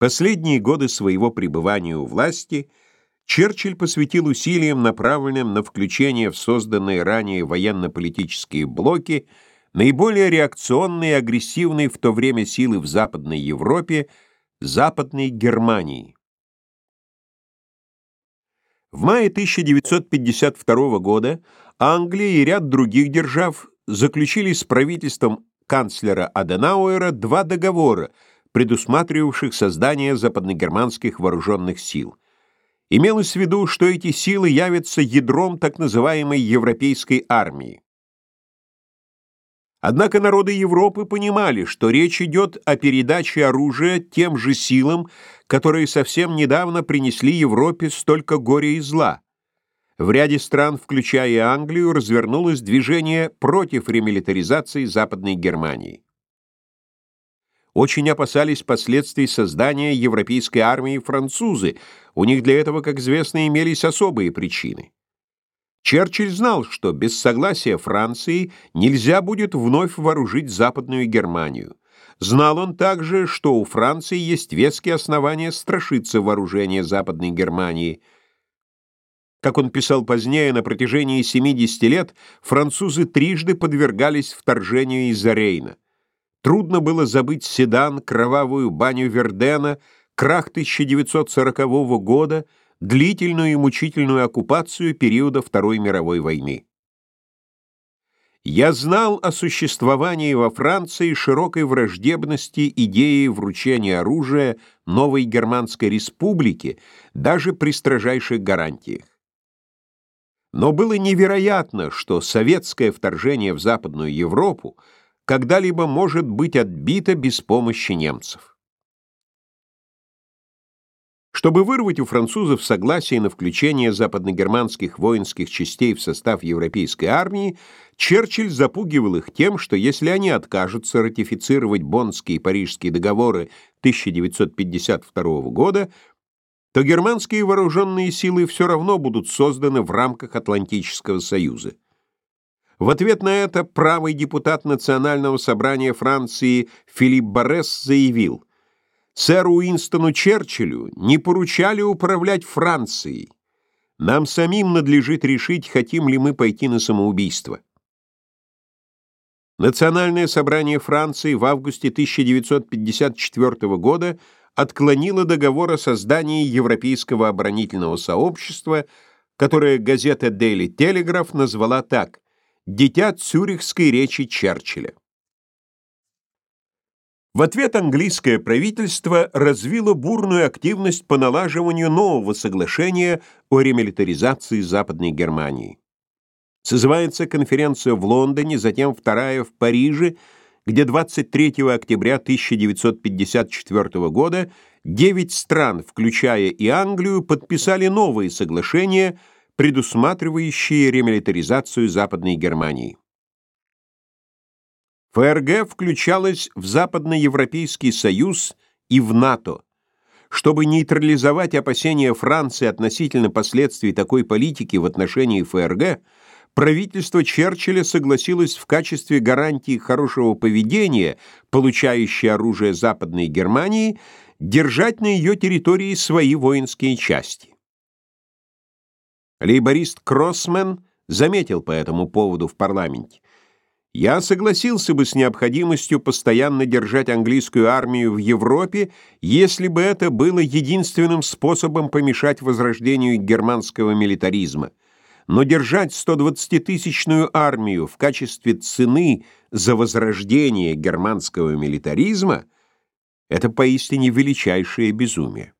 Последние годы своего пребывания у власти Черчилль посвятил усилиям, направленным на включение в созданные ранее военно-политические блоки наиболее реакционные и агрессивные в то время силы в Западной Европе, Западной Германии. В мае 1952 года Англия и ряд других держав заключили с правительством канцлера Аденауэра два договора – предусматривавших создание западногерманских вооруженных сил. Имелось в виду, что эти силы явятся ядром так называемой европейской армии. Однако народы Европы понимали, что речь идет о передаче оружия тем же силам, которые совсем недавно принесли Европе столько горя и зла. В ряде стран, включая Англию, развернулось движение против ремилитаризации Западной Германии очень опасались последствий создания европейской армии французы, у них для этого, как известно, имелись особые причины. Черчилль знал, что без согласия Франции нельзя будет вновь вооружить Западную Германию. Знал он также, что у Франции есть веские основания страшиться вооружения Западной Германии. Как он писал позднее, на протяжении 70 лет французы трижды подвергались вторжению из-за Рейна. Трудно было забыть Седан, кровавую баню Вердена, крах 1940 года, длительную и мучительную оккупацию периода Второй мировой войны. Я знал о существовании во Франции широкой враждебности идеи вручения оружия новой Германской республике даже при строжайших гарантиях. Но было невероятно, что советское вторжение в Западную Европу когда-либо может быть отбита без помощи немцев. Чтобы вырвать у французов согласие на включение западногерманских воинских частей в состав европейской армии, Черчилль запугивал их тем, что если они откажутся ратифицировать Боннские и Парижские договоры 1952 года, то германские вооруженные силы все равно будут созданы в рамках Атлантического союза. В ответ на это правый депутат Национального собрания Франции Филипп Боррес заявил, «Сэру Уинстону Черчиллю не поручали управлять Францией. Нам самим надлежит решить, хотим ли мы пойти на самоубийство». Национальное собрание Франции в августе 1954 года отклонило договор о создании Европейского оборонительного сообщества, которое газета Daily Telegraph назвала так – Дитя цюрихской речи Черчилля. В ответ английское правительство развило бурную активность по налаживанию нового соглашения о ремилитаризации Западной Германии. Созывается конференция в Лондоне, затем вторая в Париже, где 23 октября 1954 года девять стран, включая и Англию, подписали новые соглашения – предусматривающие ремилитаризацию Западной Германии. ФРГ включалась в Западноевропейский союз и в НАТО. Чтобы нейтрализовать опасения Франции относительно последствий такой политики в отношении ФРГ, правительство Черчилля согласилось в качестве гарантии хорошего поведения, получающей оружие Западной Германии, держать на ее территории свои воинские части. Лейборист Кроссмен заметил по этому поводу в парламенте. Я согласился бы с необходимостью постоянно держать английскую армию в Европе, если бы это было единственным способом помешать возрождению германского милитаризма. Но держать 120-тысячную армию в качестве цены за возрождение германского милитаризма — это поистине величайшее безумие.